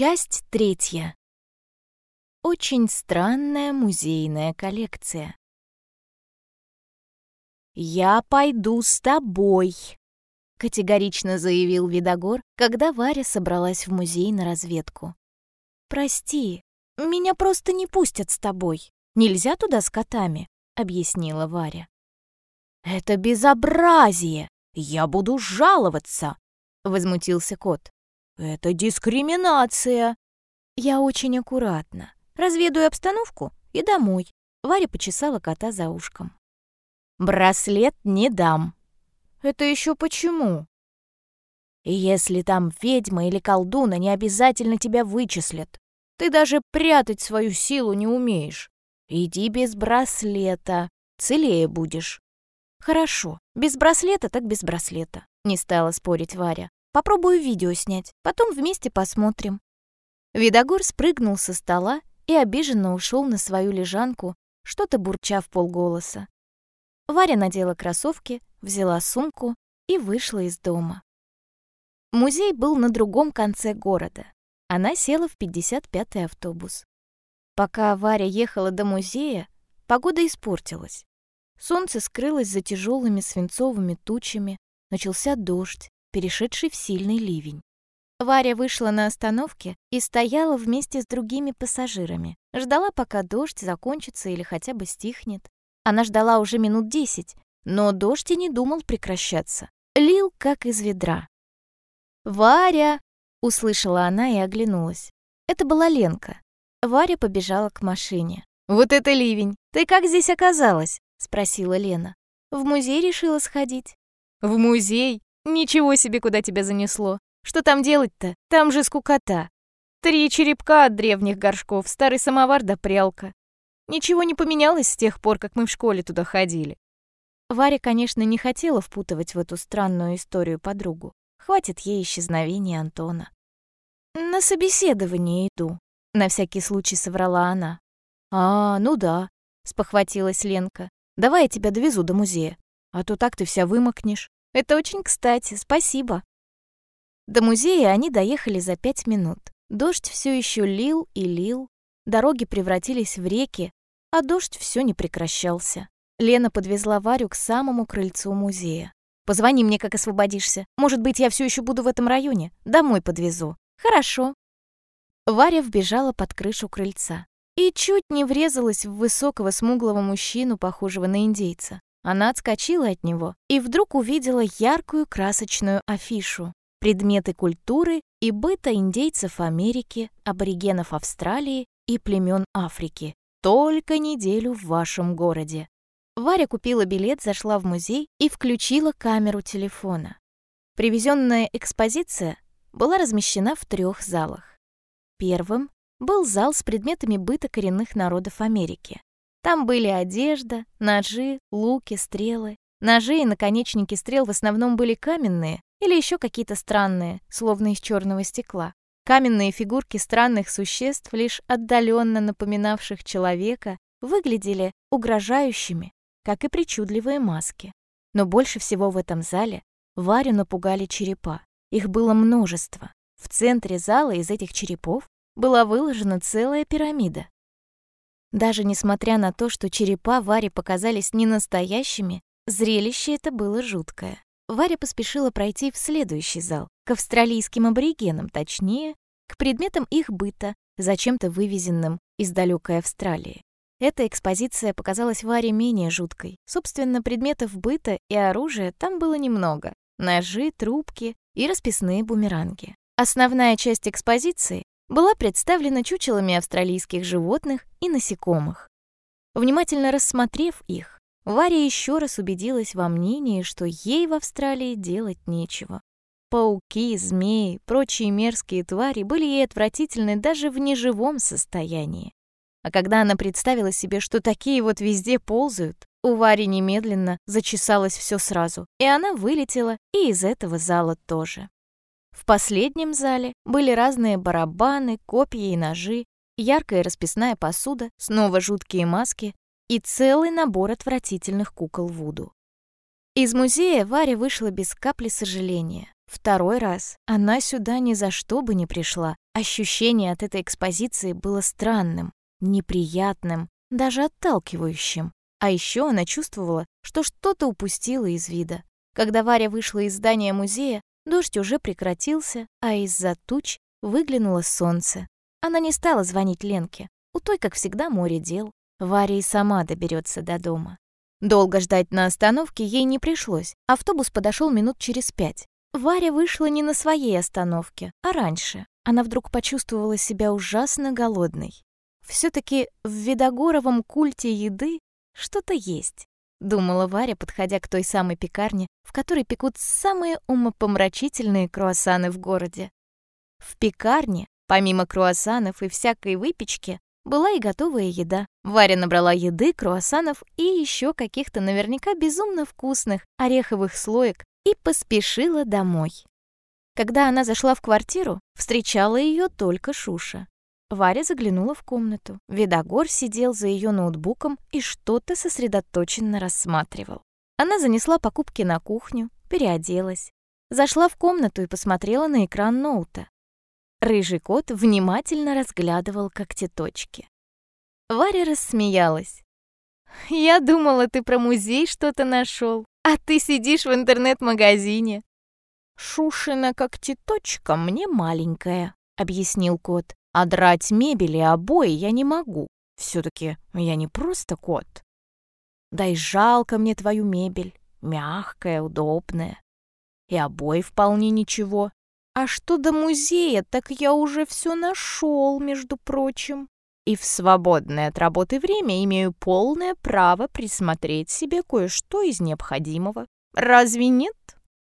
Часть третья. Очень странная музейная коллекция. «Я пойду с тобой», — категорично заявил Видогор, когда Варя собралась в музей на разведку. «Прости, меня просто не пустят с тобой. Нельзя туда с котами», — объяснила Варя. «Это безобразие! Я буду жаловаться!» — возмутился кот. «Это дискриминация!» Я очень аккуратно. Разведаю обстановку и домой. Варя почесала кота за ушком. «Браслет не дам». «Это еще почему?» «Если там ведьма или колдуна, не обязательно тебя вычислят. Ты даже прятать свою силу не умеешь. Иди без браслета, целее будешь». «Хорошо, без браслета так без браслета», — не стала спорить Варя. «Попробую видео снять, потом вместе посмотрим». Видогор спрыгнул со стола и обиженно ушел на свою лежанку, что-то бурча в полголоса. Варя надела кроссовки, взяла сумку и вышла из дома. Музей был на другом конце города. Она села в 55-й автобус. Пока Варя ехала до музея, погода испортилась. Солнце скрылось за тяжелыми свинцовыми тучами, начался дождь, перешедший в сильный ливень. Варя вышла на остановке и стояла вместе с другими пассажирами. Ждала, пока дождь закончится или хотя бы стихнет. Она ждала уже минут десять, но дождь и не думал прекращаться. Лил, как из ведра. «Варя!» — услышала она и оглянулась. Это была Ленка. Варя побежала к машине. «Вот это ливень! Ты как здесь оказалась?» — спросила Лена. «В музей решила сходить». «В музей? Ничего себе, куда тебя занесло! Что там делать-то? Там же скукота. Три черепка от древних горшков, старый самовар да прялка. Ничего не поменялось с тех пор, как мы в школе туда ходили. Варя, конечно, не хотела впутывать в эту странную историю подругу. Хватит ей исчезновения Антона. «На собеседование иду», — на всякий случай соврала она. «А, ну да», — спохватилась Ленка. «Давай я тебя довезу до музея, а то так ты вся вымокнешь. Это очень кстати, спасибо». До музея они доехали за пять минут. Дождь все еще лил и лил, дороги превратились в реки, а дождь все не прекращался. Лена подвезла Варю к самому крыльцу музея. «Позвони мне, как освободишься. Может быть, я все еще буду в этом районе. Домой подвезу». «Хорошо». Варя вбежала под крышу крыльца и чуть не врезалась в высокого смуглого мужчину, похожего на индейца. Она отскочила от него и вдруг увидела яркую красочную афишу предметы культуры и быта индейцев Америки, аборигенов Австралии и племен Африки. Только неделю в вашем городе. Варя купила билет, зашла в музей и включила камеру телефона. Привезенная экспозиция была размещена в трех залах. Первым был зал с предметами быта коренных народов Америки. Там были одежда, ножи, луки, стрелы. Ножи и наконечники стрел в основном были каменные, или еще какие-то странные, словно из черного стекла. Каменные фигурки странных существ, лишь отдаленно напоминавших человека, выглядели угрожающими, как и причудливые маски. Но больше всего в этом зале Варю напугали черепа. Их было множество. В центре зала из этих черепов была выложена целая пирамида. Даже несмотря на то, что черепа Варе показались не настоящими, зрелище это было жуткое. Варя поспешила пройти в следующий зал, к австралийским аборигенам, точнее, к предметам их быта, зачем-то вывезенным из далекой Австралии. Эта экспозиция показалась Варе менее жуткой. Собственно, предметов быта и оружия там было немного. Ножи, трубки и расписные бумеранги. Основная часть экспозиции была представлена чучелами австралийских животных и насекомых. Внимательно рассмотрев их, Варя еще раз убедилась во мнении, что ей в Австралии делать нечего. Пауки, змеи, прочие мерзкие твари были ей отвратительны даже в неживом состоянии. А когда она представила себе, что такие вот везде ползают, у Вари немедленно зачесалось все сразу, и она вылетела и из этого зала тоже. В последнем зале были разные барабаны, копья и ножи, яркая расписная посуда, снова жуткие маски, и целый набор отвратительных кукол Вуду. Из музея Варя вышла без капли сожаления. Второй раз она сюда ни за что бы не пришла. Ощущение от этой экспозиции было странным, неприятным, даже отталкивающим. А еще она чувствовала, что что-то упустила из вида. Когда Варя вышла из здания музея, дождь уже прекратился, а из-за туч выглянуло солнце. Она не стала звонить Ленке. У той, как всегда, море дел. Варя и сама доберется до дома. Долго ждать на остановке ей не пришлось. Автобус подошел минут через пять. Варя вышла не на своей остановке, а раньше. Она вдруг почувствовала себя ужасно голодной. все таки в Видогоровом культе еды что-то есть, думала Варя, подходя к той самой пекарне, в которой пекут самые умопомрачительные круассаны в городе. В пекарне, помимо круассанов и всякой выпечки, была и готовая еда. Варя набрала еды, круассанов и еще каких-то наверняка безумно вкусных ореховых слоек и поспешила домой. Когда она зашла в квартиру, встречала ее только Шуша. Варя заглянула в комнату. Видогор сидел за ее ноутбуком и что-то сосредоточенно рассматривал. Она занесла покупки на кухню, переоделась. Зашла в комнату и посмотрела на экран ноута. Рыжий кот внимательно разглядывал когтеточки. Варя рассмеялась. «Я думала, ты про музей что-то нашел, а ты сидишь в интернет-магазине». «Шушина когтеточка мне маленькая», — объяснил кот. «А драть мебель и обои я не могу. все таки я не просто кот. Да и жалко мне твою мебель, мягкая, удобная. И обои вполне ничего. А что до музея, так я уже все нашел, между прочим. И в свободное от работы время имею полное право присмотреть себе кое-что из необходимого. Разве нет?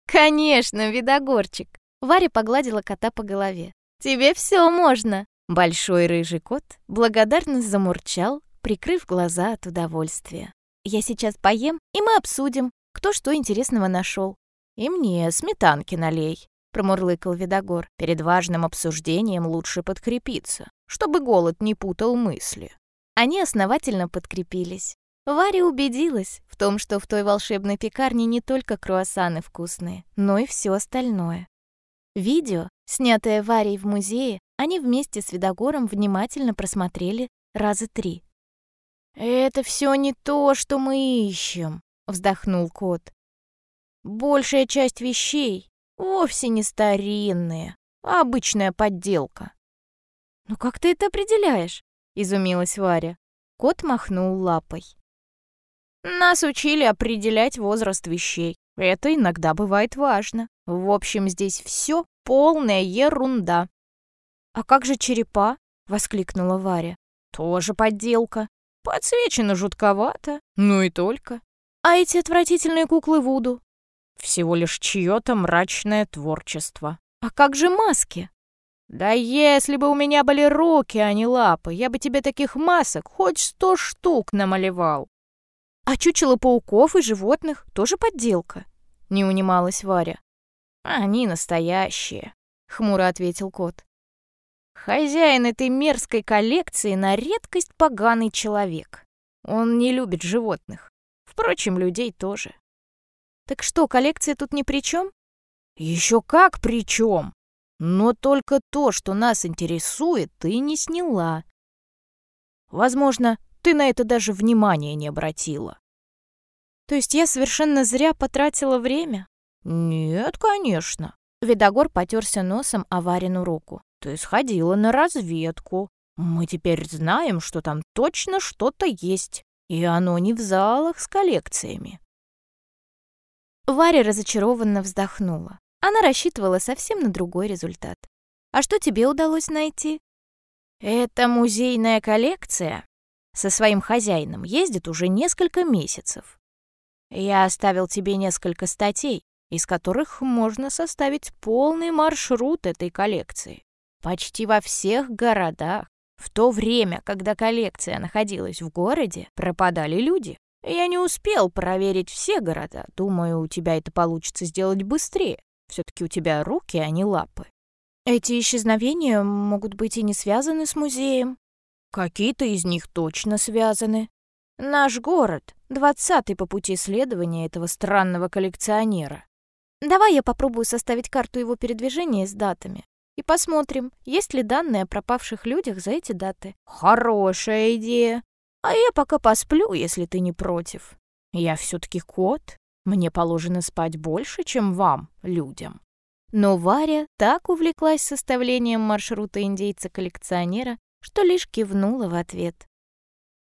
Конечно, видогорчик. Варя погладила кота по голове. Тебе все можно. Большой рыжий кот благодарно замурчал, прикрыв глаза от удовольствия. Я сейчас поем, и мы обсудим, кто что интересного нашел. И мне сметанки налей промурлыкал Видогор. «Перед важным обсуждением лучше подкрепиться, чтобы голод не путал мысли». Они основательно подкрепились. Варя убедилась в том, что в той волшебной пекарне не только круассаны вкусные, но и все остальное. Видео, снятое Варей в музее, они вместе с Видогором внимательно просмотрели раза три. «Это все не то, что мы ищем», — вздохнул кот. «Большая часть вещей Вовсе не старинные, а обычная подделка. «Ну как ты это определяешь?» — изумилась Варя. Кот махнул лапой. «Нас учили определять возраст вещей. Это иногда бывает важно. В общем, здесь все полная ерунда». «А как же черепа?» — воскликнула Варя. «Тоже подделка. Подсвечено жутковато, ну и только. А эти отвратительные куклы Вуду? Всего лишь чье-то мрачное творчество. А как же маски? Да если бы у меня были руки, а не лапы, я бы тебе таких масок хоть сто штук намалевал. А чучело пауков и животных тоже подделка, не унималась Варя. Они настоящие, хмуро ответил кот. Хозяин этой мерзкой коллекции на редкость поганый человек. Он не любит животных. Впрочем, людей тоже. Так что, коллекция тут ни при чем? Еще как при чем? Но только то, что нас интересует, ты не сняла. Возможно, ты на это даже внимания не обратила. То есть я совершенно зря потратила время? Нет, конечно. Видогор потерся носом о Варину руку. Ты сходила на разведку. Мы теперь знаем, что там точно что-то есть. И оно не в залах с коллекциями. Варя разочарованно вздохнула. Она рассчитывала совсем на другой результат. «А что тебе удалось найти?» «Это музейная коллекция. Со своим хозяином ездит уже несколько месяцев. Я оставил тебе несколько статей, из которых можно составить полный маршрут этой коллекции. Почти во всех городах, в то время, когда коллекция находилась в городе, пропадали люди. Я не успел проверить все города. Думаю, у тебя это получится сделать быстрее. Все-таки у тебя руки, а не лапы. Эти исчезновения могут быть и не связаны с музеем. Какие-то из них точно связаны. Наш город — двадцатый по пути следования этого странного коллекционера. Давай я попробую составить карту его передвижения с датами. И посмотрим, есть ли данные о пропавших людях за эти даты. Хорошая идея. А я пока посплю, если ты не против. Я все-таки кот. Мне положено спать больше, чем вам, людям. Но Варя так увлеклась составлением маршрута индейца-коллекционера, что лишь кивнула в ответ.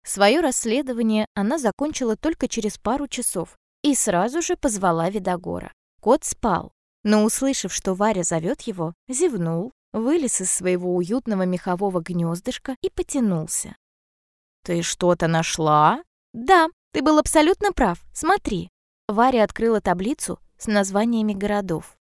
Свое расследование она закончила только через пару часов и сразу же позвала Видогора. Кот спал, но, услышав, что Варя зовет его, зевнул, вылез из своего уютного мехового гнездышка и потянулся. «Ты что-то нашла?» «Да, ты был абсолютно прав. Смотри». Варя открыла таблицу с названиями городов.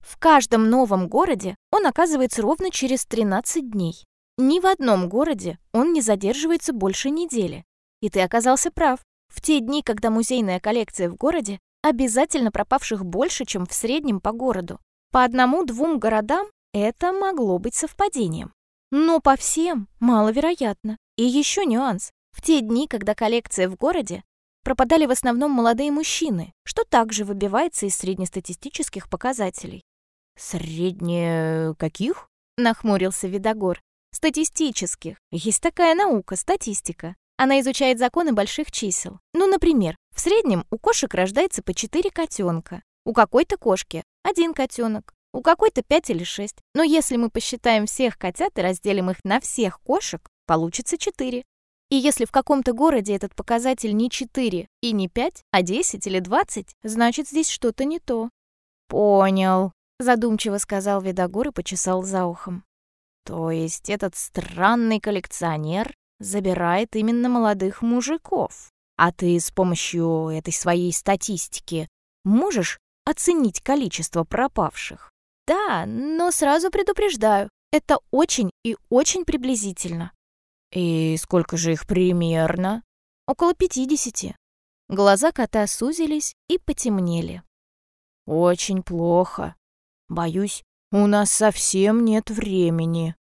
В каждом новом городе он оказывается ровно через 13 дней. Ни в одном городе он не задерживается больше недели. И ты оказался прав. В те дни, когда музейная коллекция в городе, обязательно пропавших больше, чем в среднем по городу. По одному-двум городам это могло быть совпадением. Но по всем маловероятно. И еще нюанс. В те дни, когда коллекция в городе, пропадали в основном молодые мужчины, что также выбивается из среднестатистических показателей. «Средне... каких?» — нахмурился Видогор. «Статистических. Есть такая наука — статистика. Она изучает законы больших чисел. Ну, например, в среднем у кошек рождается по 4 котенка. У какой-то кошки один котенок, у какой-то 5 или 6. Но если мы посчитаем всех котят и разделим их на всех кошек, получится 4. И если в каком-то городе этот показатель не 4 и не 5, а 10 или 20, значит, здесь что-то не то. «Понял», задумчиво сказал Видогор и почесал за ухом. То есть этот странный коллекционер забирает именно молодых мужиков. А ты с помощью этой своей статистики можешь оценить количество пропавших? Да, но сразу предупреждаю, это очень и очень приблизительно. И сколько же их примерно? Около пятидесяти. Глаза кота сузились и потемнели. Очень плохо. Боюсь, у нас совсем нет времени.